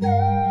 Engkau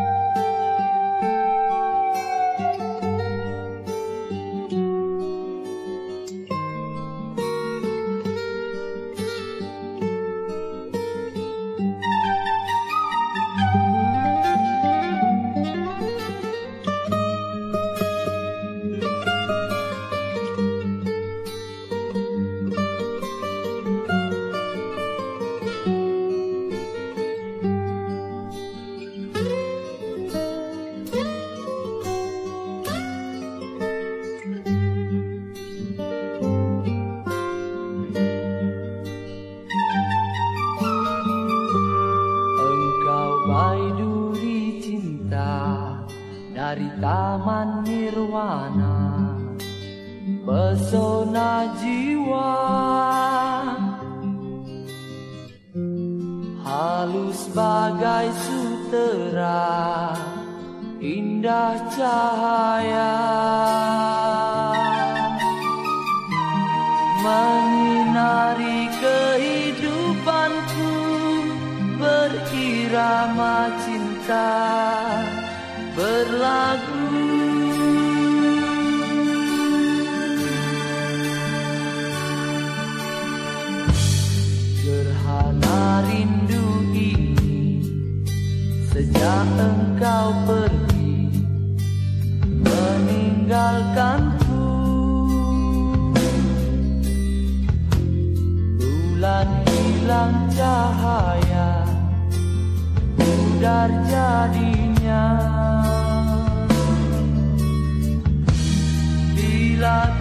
bayi duri cinta dari taman nirwana. Pesona jiwa. Halus bagai sutera Indah cahaya cinta Berlagu. Gerhana rindu ini Sejak engkau pergi Meninggalkanku. Bulan hilang cahaya Pudar jadinya. Bila